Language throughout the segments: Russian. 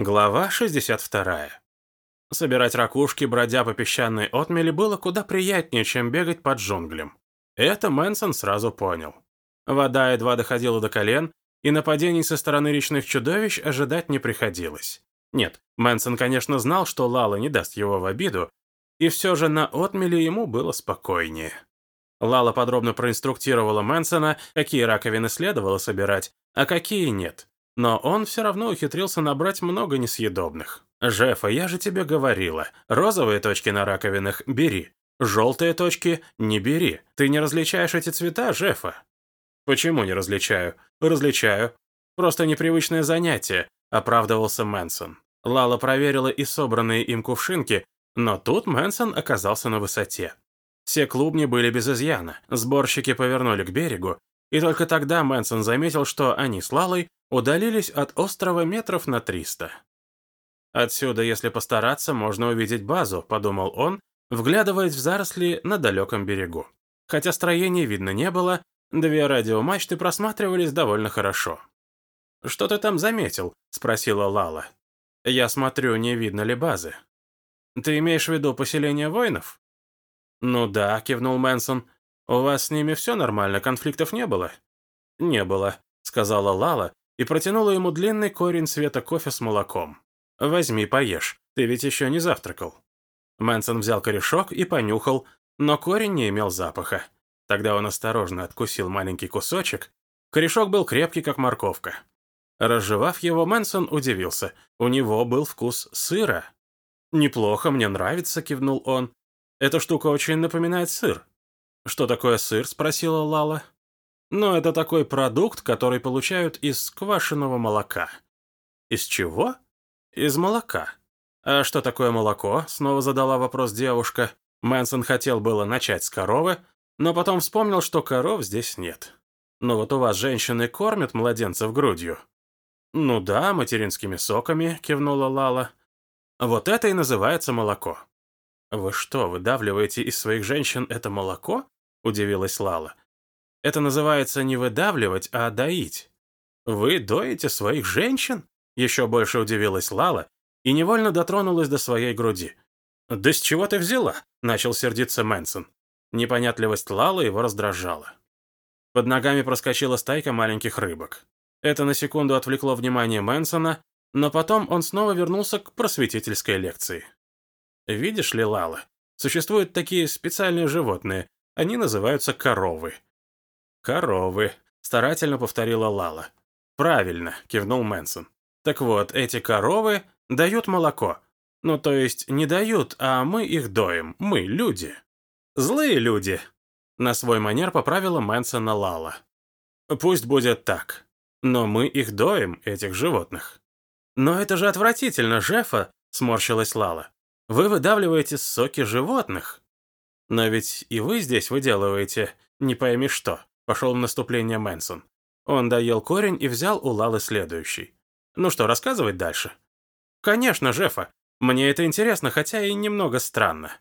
Глава 62. Собирать ракушки, бродя по песчаной отмели, было куда приятнее, чем бегать под джунглям. Это Мэнсон сразу понял. Вода едва доходила до колен, и нападений со стороны речных чудовищ ожидать не приходилось. Нет, Мэнсон, конечно, знал, что Лала не даст его в обиду, и все же на отмеле ему было спокойнее. Лала подробно проинструктировала Мэнсона, какие раковины следовало собирать, а какие нет но он все равно ухитрился набрать много несъедобных. «Жефа, я же тебе говорила, розовые точки на раковинах бери, желтые точки не бери. Ты не различаешь эти цвета, Жефа?» «Почему не различаю?» «Различаю. Просто непривычное занятие», — оправдывался Мэнсон. Лала проверила и собранные им кувшинки, но тут Мэнсон оказался на высоте. Все клубни были без изъяна, сборщики повернули к берегу, и только тогда Мэнсон заметил, что они с Лалой удалились от острова метров на триста. «Отсюда, если постараться, можно увидеть базу», — подумал он, вглядываясь в заросли на далеком берегу. Хотя строения видно не было, две радиомачты просматривались довольно хорошо. «Что ты там заметил?» — спросила Лала. «Я смотрю, не видно ли базы». «Ты имеешь в виду поселение воинов?» «Ну да», — кивнул Мэнсон. «У вас с ними все нормально, конфликтов не было?» «Не было», — сказала Лала и протянула ему длинный корень цвета кофе с молоком. «Возьми, поешь, ты ведь еще не завтракал». Мэнсон взял корешок и понюхал, но корень не имел запаха. Тогда он осторожно откусил маленький кусочек. Корешок был крепкий, как морковка. Разжевав его, Мэнсон удивился. У него был вкус сыра. «Неплохо, мне нравится», — кивнул он. «Эта штука очень напоминает сыр». «Что такое сыр?» — спросила Лала. «Ну, это такой продукт, который получают из квашеного молока». «Из чего?» «Из молока». «А что такое молоко?» — снова задала вопрос девушка. Мэнсон хотел было начать с коровы, но потом вспомнил, что коров здесь нет. «Ну вот у вас женщины кормят младенцев грудью». «Ну да, материнскими соками», — кивнула Лала. «Вот это и называется молоко». «Вы что, выдавливаете из своих женщин это молоко?» — удивилась Лала. «Это называется не выдавливать, а доить». «Вы доите своих женщин?» — еще больше удивилась Лала и невольно дотронулась до своей груди. «Да с чего ты взяла?» — начал сердиться Мэнсон. Непонятливость Лалы его раздражала. Под ногами проскочила стайка маленьких рыбок. Это на секунду отвлекло внимание Мэнсона, но потом он снова вернулся к просветительской лекции. «Видишь ли, Лала, существуют такие специальные животные, они называются коровы». «Коровы», — старательно повторила Лала. «Правильно», — кивнул Мэнсон. «Так вот, эти коровы дают молоко. Ну, то есть не дают, а мы их доим, мы, люди». «Злые люди», — на свой манер поправила Мэнсона Лала. «Пусть будет так. Но мы их доим, этих животных». «Но это же отвратительно, Жефа», — сморщилась Лала. «Вы выдавливаете соки животных». «Но ведь и вы здесь выделываете, не пойми что», — пошел в наступление Мэнсон. Он доел корень и взял у Лалы следующий. «Ну что, рассказывать дальше?» «Конечно, Жефа. Мне это интересно, хотя и немного странно».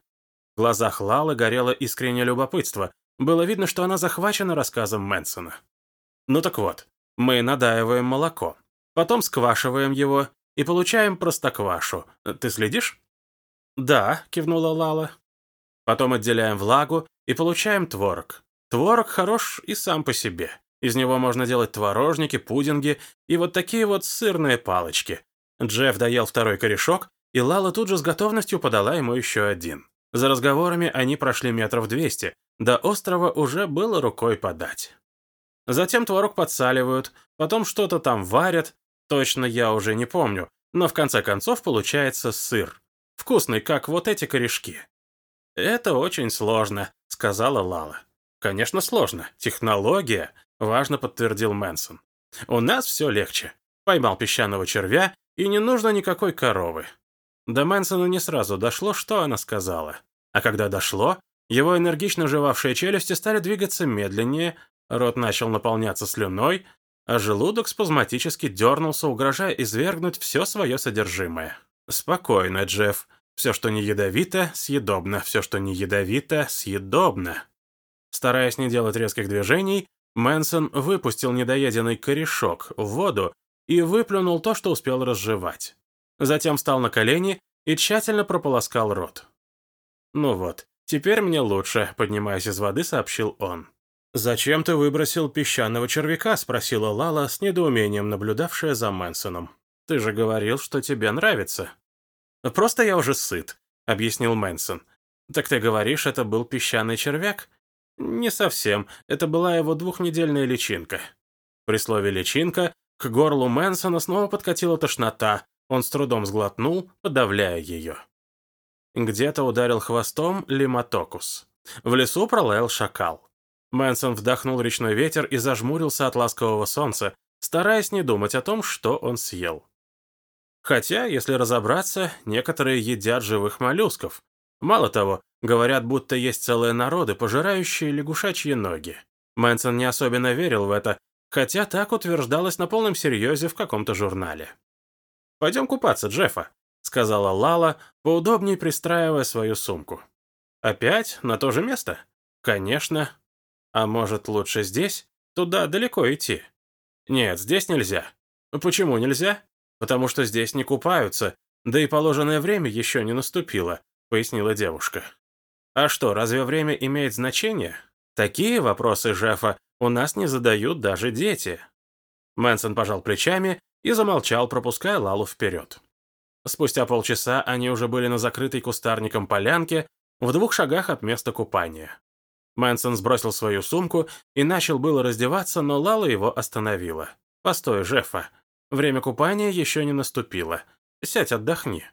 В глазах Лалы горело искреннее любопытство. Было видно, что она захвачена рассказом Мэнсона. «Ну так вот, мы надаиваем молоко, потом сквашиваем его и получаем простоквашу. Ты следишь?» «Да», — кивнула Лала. Потом отделяем влагу и получаем творог. Творог хорош и сам по себе. Из него можно делать творожники, пудинги и вот такие вот сырные палочки. Джефф доел второй корешок, и Лала тут же с готовностью подала ему еще один. За разговорами они прошли метров двести. До острова уже было рукой подать. Затем творог подсаливают, потом что-то там варят. Точно я уже не помню, но в конце концов получается сыр. Вкусный, как вот эти корешки. «Это очень сложно», — сказала Лала. «Конечно, сложно. Технология», — важно подтвердил Мэнсон. «У нас все легче. Поймал песчаного червя, и не нужно никакой коровы». До Мэнсона не сразу дошло, что она сказала. А когда дошло, его энергично жевавшие челюсти стали двигаться медленнее, рот начал наполняться слюной, а желудок спазматически дернулся, угрожая извергнуть все свое содержимое. «Спокойно, Джефф», все, что не ядовито, съедобно. Все, что не ядовито, съедобно. Стараясь не делать резких движений, Мэнсон выпустил недоеденный корешок в воду и выплюнул то, что успел разжевать. Затем встал на колени и тщательно прополоскал рот. «Ну вот, теперь мне лучше», — поднимаясь из воды, сообщил он. «Зачем ты выбросил песчаного червяка?» — спросила Лала с недоумением, наблюдавшая за Мэнсоном. «Ты же говорил, что тебе нравится». «Просто я уже сыт», — объяснил Мэнсон. «Так ты говоришь, это был песчаный червяк?» «Не совсем. Это была его двухнедельная личинка». При слове «личинка» к горлу Мэнсона снова подкатила тошнота. Он с трудом сглотнул, подавляя ее. Где-то ударил хвостом лиматокус. В лесу пролаял шакал. Мэнсон вдохнул речной ветер и зажмурился от ласкового солнца, стараясь не думать о том, что он съел. Хотя, если разобраться, некоторые едят живых моллюсков. Мало того, говорят, будто есть целые народы, пожирающие лягушачьи ноги. Мэнсон не особенно верил в это, хотя так утверждалось на полном серьезе в каком-то журнале. «Пойдем купаться, Джеффа», — сказала Лала, поудобнее пристраивая свою сумку. «Опять? На то же место?» «Конечно. А может, лучше здесь? Туда далеко идти?» «Нет, здесь нельзя». «Почему нельзя?» «Потому что здесь не купаются, да и положенное время еще не наступило», — пояснила девушка. «А что, разве время имеет значение? Такие вопросы, Жефа, у нас не задают даже дети». Мэнсон пожал плечами и замолчал, пропуская Лалу вперед. Спустя полчаса они уже были на закрытой кустарником полянке в двух шагах от места купания. Мэнсон сбросил свою сумку и начал было раздеваться, но Лала его остановила. «Постой, Жеффа. Время купания еще не наступило. Сядь, отдохни».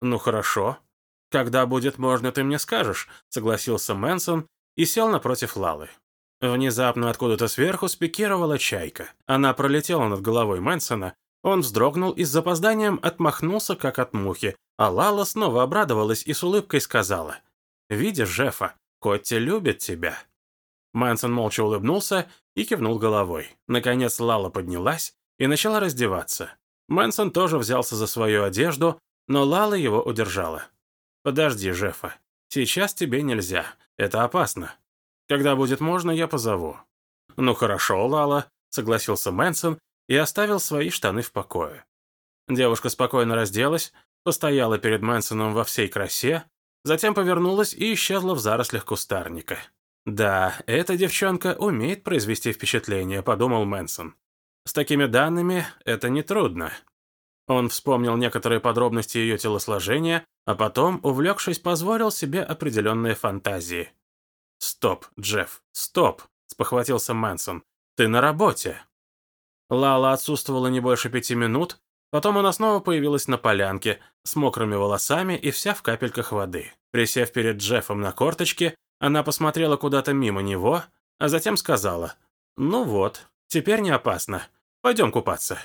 «Ну хорошо. Когда будет можно, ты мне скажешь», — согласился Мэнсон и сел напротив Лалы. Внезапно откуда-то сверху спикировала чайка. Она пролетела над головой Мэнсона, он вздрогнул и с запозданием отмахнулся, как от мухи, а Лала снова обрадовалась и с улыбкой сказала, «Видишь, Жефа, Котти любит тебя». Мэнсон молча улыбнулся и кивнул головой. Наконец Лала поднялась и начала раздеваться. Мэнсон тоже взялся за свою одежду, но Лала его удержала. «Подожди, Жефа, сейчас тебе нельзя, это опасно. Когда будет можно, я позову». «Ну хорошо, Лала», — согласился Мэнсон и оставил свои штаны в покое. Девушка спокойно разделась, постояла перед Мэнсоном во всей красе, затем повернулась и исчезла в зарослях кустарника. «Да, эта девчонка умеет произвести впечатление», — подумал Мэнсон. «С такими данными это нетрудно». Он вспомнил некоторые подробности ее телосложения, а потом, увлекшись, позволил себе определенные фантазии. «Стоп, Джефф, стоп!» — спохватился Мэнсон. «Ты на работе!» Лала отсутствовала не больше пяти минут, потом она снова появилась на полянке, с мокрыми волосами и вся в капельках воды. Присев перед Джеффом на корточке, она посмотрела куда-то мимо него, а затем сказала, «Ну вот, теперь не опасно. Пойдем купаться».